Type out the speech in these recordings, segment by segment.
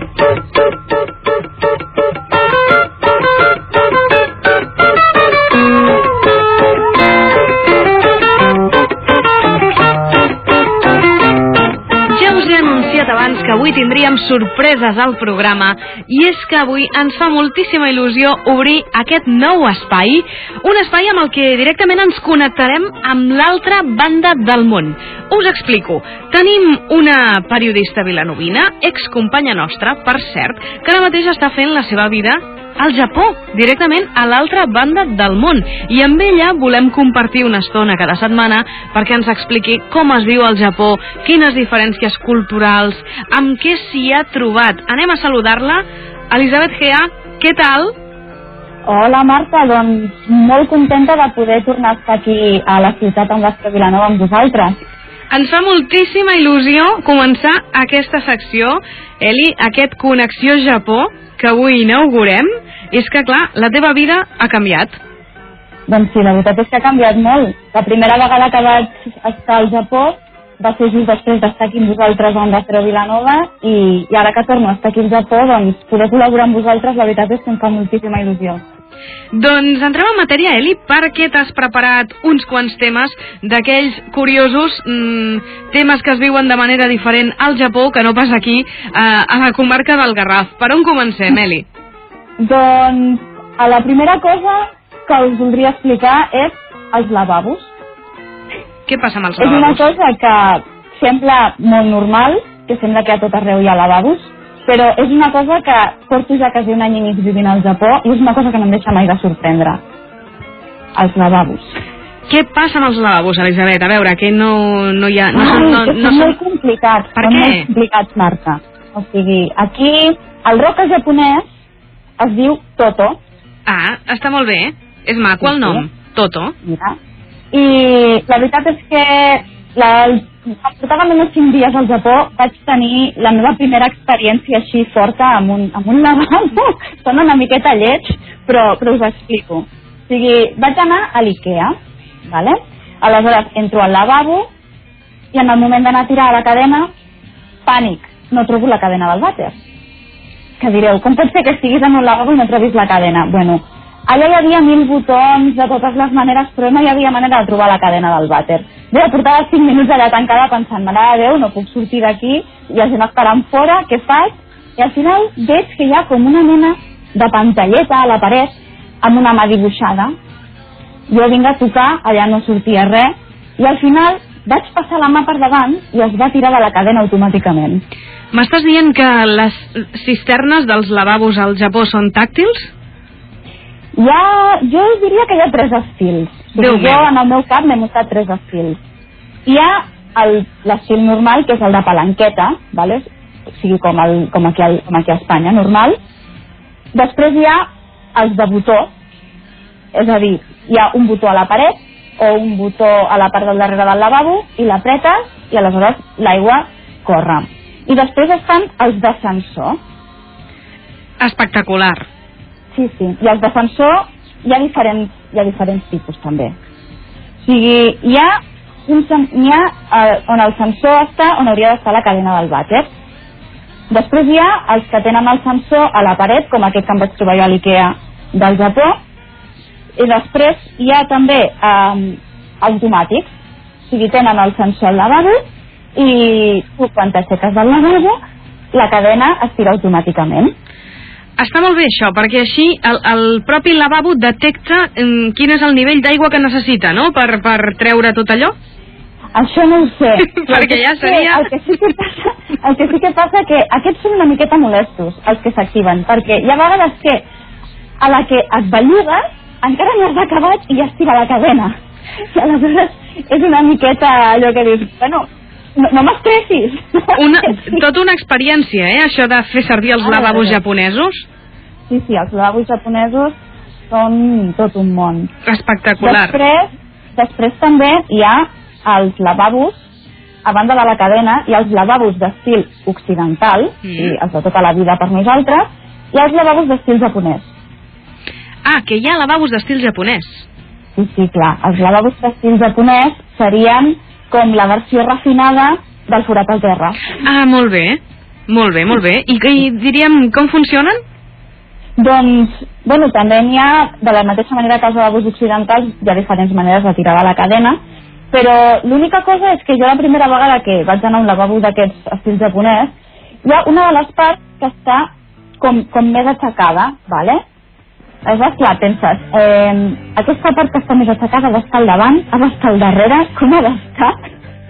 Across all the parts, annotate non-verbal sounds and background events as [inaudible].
Thank you. Avui tindríem sorpreses al programa i és que avui ens fa moltíssima il·lusió obrir aquest nou espai, un espai amb el que directament ens connectarem amb l'altra banda del món. Us explico. Tenim una periodista vilanovina, excompanya nostra, per cert, que ara mateix està fent la seva vida al Japó, directament a l'altra banda del món. I amb ella volem compartir una estona cada setmana perquè ens expliqui com es viu al Japó, quines diferències culturals, amb què s'hi ha trobat. Anem a saludar-la. Elisabet Gea, què tal? Hola Marta, doncs molt contenta de poder tornar a estar aquí a la ciutat amb l'Estre Vilanova amb vosaltres. Ens fa moltíssima il·lusió començar aquesta secció, Eli, aquest Connexió Japó, que avui inaugurem. És que, clar, la teva vida ha canviat. Doncs sí, la veritat és que ha canviat molt. La primera vegada que vaig estar al Japó va ser just després d'estar aquí amb vosaltres amb l'Estre Vilanova i, i ara que torno a estar aquí al Japó, doncs poder col·laborar amb vosaltres, la veritat és que em fa moltíssima il·lusió. Doncs entrem en matèria, Eli, perquè t'has preparat uns quants temes d'aquells curiosos mmm, temes que es viuen de manera diferent al Japó que no pas aquí, eh, a la comarca del Garraf. Per on comencem, Eli? [laughs] Doncs a la primera cosa que us voldria explicar és els lavabos. Què passa amb els És una lavabos? cosa que sembla molt normal, que sembla que a tot arreu hi ha lavabos, però és una cosa que porto ja quasi un any i mig vivint al Japó i és una cosa que no em deixa mai de sorprendre. Els lavabos. Què passa amb els lavabos, Elisabet? A veure, que no, no hi ha... No, Ai, són, no, no són molt complicats. Per són què? molt complicats, Marta. O sigui, aquí el roca japonès es diu Toto, Ah, està molt bé. És maco el Sí, sí. nom. Toto. mira, i la veritat és que la, portava només 5 dies al Japó vaig tenir la meva primera experiència així forta amb un, amb un lavabo. Sona una miqueta lleig, però, però us explico. O sigui, vaig anar a l'IKEA, vale? aleshores entro al lavabo i en el moment d'anar a tirar a la cadena, pànic, no trobo la cadena del vàter. Que direu, com pot ser que estiguis en un lavabo i no trobis la cadena? Bueno, allà hi havia mil botons de totes les maneres, però no hi havia manera de trobar la cadena del vàter. Jo portava 5 minuts allà tancada pensant, mare de Déu, no puc sortir d'aquí, i la gent esperant fora, què faig? I al final veig que hi ha com una mena de pantalleta a la paret amb una mà dibuixada. Jo vinc a tocar, allà no sortia res, i al final vaig passar la mà per davant i es va tirar de la cadena automàticament. M'estàs dient que les cisternes dels lavabos al Japó són tàctils? Hi ha, jo diria que hi ha tres estils. O Déu sigui, jo en el meu cap m'he muntat tres estils. Hi ha el- l'estil normal, que és el de palanqueta, vale? o sigui, com, el, com, aquí, al- com aquí a Espanya, normal. Després hi ha els de botó, és a dir, hi ha un botó a la paret o un botó a la part del darrere del lavabo i l'apretes i aleshores l'aigua corre. I després estan els d'ascensor, Espectacular. Sí, sí. I els d'ascensor hi ha diferents, hi ha diferents tipus també. O sigui, hi ha, un, hi ha eh, on el sensor està on hauria d'estar la cadena del vàter. Després hi ha els que tenen el sensor a la paret, com aquest que em vaig trobar jo a l'IKEA del Japó. I després hi ha també eh, automàtics. O sigui, tenen el sensor al lavabo i tu quan t'aixeques del lavabo la cadena es tira automàticament. Està molt bé això, perquè així el, el propi lavabo detecta mm, quin és el nivell d'aigua que necessita, no?, per, per treure tot allò. Això no ho sé. [laughs] Perquè ja seria- El que sí que passa, el que, sí que passa que aquests són una miqueta molestos, els que s'activen, perquè hi ha vegades que a la que et bellugues encara no has acabat i ja es tira la cadena. I aleshores és una miqueta allò que dius, bueno, no, no m'estressis. Una, tota una experiència, eh, això de fer servir els Ah, lavabos japonesos. Sí, sí, els lavabos japonesos són tot un món. Espectacular. Després, després també hi ha els lavabos, a banda de la cadena, hi ha els lavabos d'estil occidental, Mm. i els de tota la vida per nosaltres, i els lavabos d'estil japonès. Ah, que hi ha lavabos d'estil japonès. Sí, sí, clar. Els lavabos d'estil japonès serien com la versió refinada del forat al terra. Ah, molt bé. Molt bé, molt bé. I, i diríem, com funcionen? Doncs, bueno, també n'hi ha, de la mateixa manera que els lavabos occidentals, hi ha diferents maneres de tirar de la cadena, però l'única cosa és que jo la primera vegada que vaig anar a un lavabo d'aquests estil japonès, hi ha una de les parts que està com, com més aixecada, ¿vale? Aleshores, clar, penses, eh, aquesta part que està més aixecada ha d'estar al davant, ha d'estar al darrere, com ha d'estar?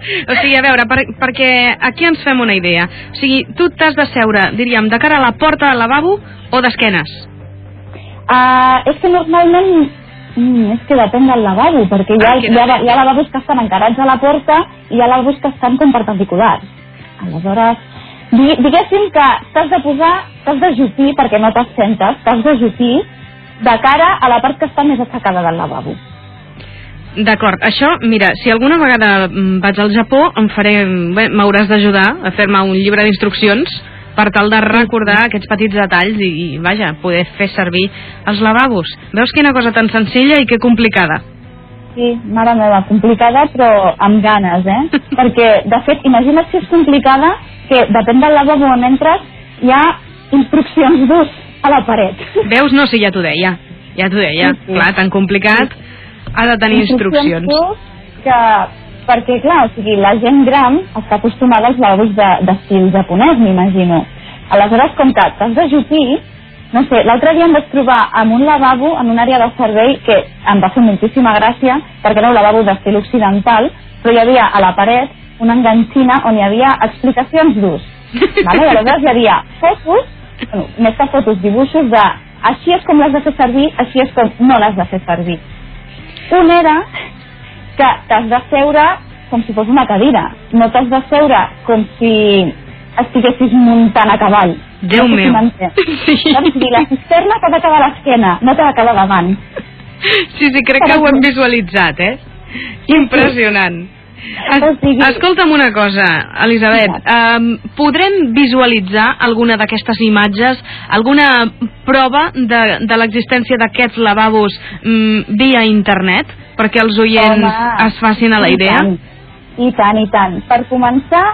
O sigui, a veure, per, perquè aquí ens fem una idea. O sigui, tu t'has de seure, diríem, de cara a la porta del lavabo o d'esquenes? Uh, és que normalment Mm, és que depèn del lavabo, perquè hi ha, Ah, hi, ha, hi ha lavabos que estan encarats a la porta i hi ha lavabos que estan com perpendiculars. Aleshores, di, diguéssim que t'has de posar, t'has de jupir, perquè no t'assentes, t'has de jupir de cara a la part que està més aixecada del lavabo. D'acord, això, mira, si alguna vegada mm, vaig al Japó, em faré, bé, m'hauràs d'ajudar a fer-me un llibre d'instruccions per tal de recordar aquests petits detalls i, i, vaja, poder fer servir els lavabos. Veus quina cosa tan senzilla i que complicada? Sí, mare meva, complicada però amb ganes, eh? [laughs] Perquè, de fet, imagina't si és complicada que depèn del lavabo on entres hi ha instruccions d'ús a la paret. Veus? No, sí, ja t'ho deia. Ja t'ho deia. Sí, sí. Clar, tan complicat ha de tenir instruccions. Que, perquè, clar, o sigui, la gent gran està acostumada als lavabos de- d'estil japonès, m'imagino. Aleshores, com que t'has de jupir, no sé, l'altre dia em vaig trobar amb un lavabo en una àrea de servei que em va fer moltíssima gràcia perquè era un lavabo d'estil occidental, però hi havia a la paret una enganxina on hi havia explicacions d'ús. [laughs] Vale? Aleshores hi havia bueno, més que fotos, dibuixos de així és com l'has de fer servir, així és com no l'has de fer servir. Un era que t'has de seure com si fos una cadira, no t'has de seure com si estiguessis muntant a cavall. Déu no sé si meu. [laughs] Sí. Dir, la cisterna t'ha de quedar a l'esquena, no t'ha de quedar davant. Sí, sí, crec que ho hem visualitzat, eh? Impressionant. Es, O sigui- escolta'm una cosa, Elisabet. Um, podrem visualitzar alguna d'aquestes imatges, alguna prova de, de l'existència d'aquests lavabos um, via internet, perquè els oients Home, es facin a la i idea? tant, I tant, i tant. Per començar,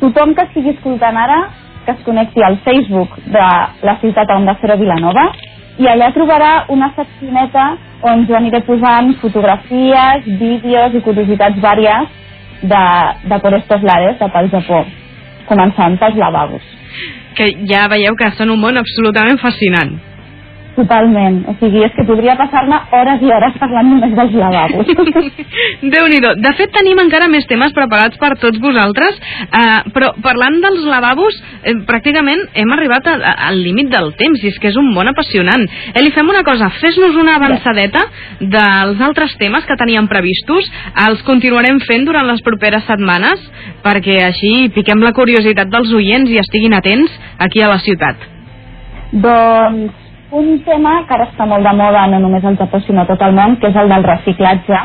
tothom que estigui escoltant ara, que es connecti al Facebook de la ciutat on de Cero Vilanova, i allà trobarà una seccioneta on jo aniré posant fotografies, vídeos i curiositats vàries de, de por estos lares, de pel Japó, començant pels lavabos. Que ja veieu que són un món absolutament fascinant. Totalment. O sigui, és que podria passar-me hores i hores parlant només dels lavabos. [laughs] déu nhi De fet, tenim encara més temes preparats per tots vosaltres, eh, però parlant dels lavabos, eh, pràcticament hem arribat a- a- al límit del temps, i és que és un món apassionant. Eli, fem una cosa, fes-nos una avançadeta dels altres temes que teníem previstos, els continuarem fent durant les properes setmanes, perquè així piquem la curiositat dels oients i estiguin atents aquí a la ciutat. Doncs un tema que ara està molt de moda no només al Japó sinó a tot el món, que és el del reciclatge.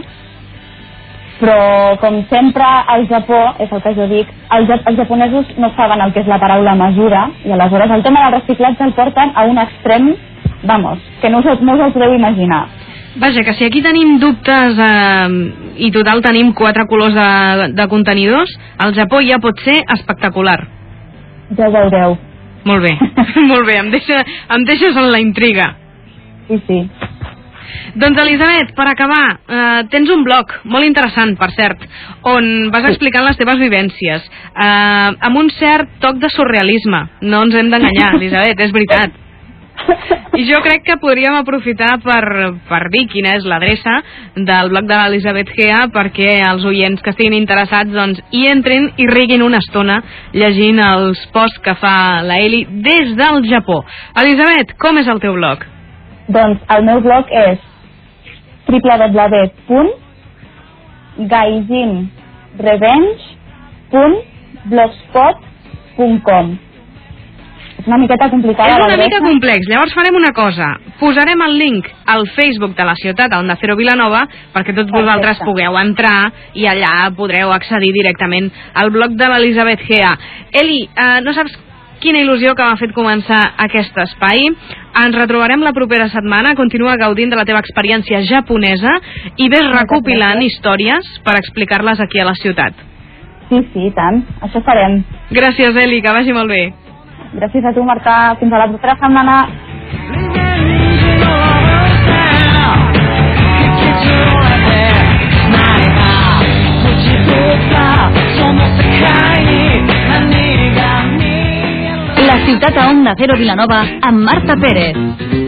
Però, com sempre, al Japó, és el que jo dic, els, els japonesos no saben el que és la paraula mesura, i aleshores el tema del reciclatge el porten a un extrem, vamos, que no us, no us el podeu imaginar. Vaja, que si aquí tenim dubtes eh, i total tenim quatre colors de, de contenidors, al Japó ja pot ser espectacular. Ja ho veureu. Molt bé, [laughs] molt bé, em, deixa, em deixes en la intriga. Sí, sí. Doncs Elisabet, per acabar, eh, tens un blog molt interessant, per cert, on vas explicant les teves vivències, eh, amb un cert toc de surrealisme. No ens hem d'enganyar, [laughs] Elisabet, és veritat. I jo crec que podríem aprofitar per, per dir quina és l'adreça del blog de l'Elisabet Gea perquè els oients que estiguin interessats doncs, hi entrin i riguin una estona llegint els posts que fa la Eli des del Japó. Elisabet, com és el teu blog? Doncs el meu blog és www.gaijinrevenge.blogspot.com És una miqueta complicada És una mica complex. Llavors farem una cosa. Posarem el link al Facebook de la ciutat on de Cero Vilanova perquè tots Perfecte. vosaltres pugueu entrar i allà podreu accedir directament al blog de l'Elisabet Gea. Eli, eh, no saps quina il·lusió que m'ha fet començar aquest espai. Ens retrobarem la propera setmana. Continua gaudint de la teva experiència japonesa i ves recopilant històries per explicar-les aquí a la ciutat. Sí, sí, tant. Això farem. Gràcies, Eli, que vagi molt bé. Gràcies a tu, Marta. Fins a la propera setmana. La ciutat a Onda Cero Vilanova amb Marta Pérez.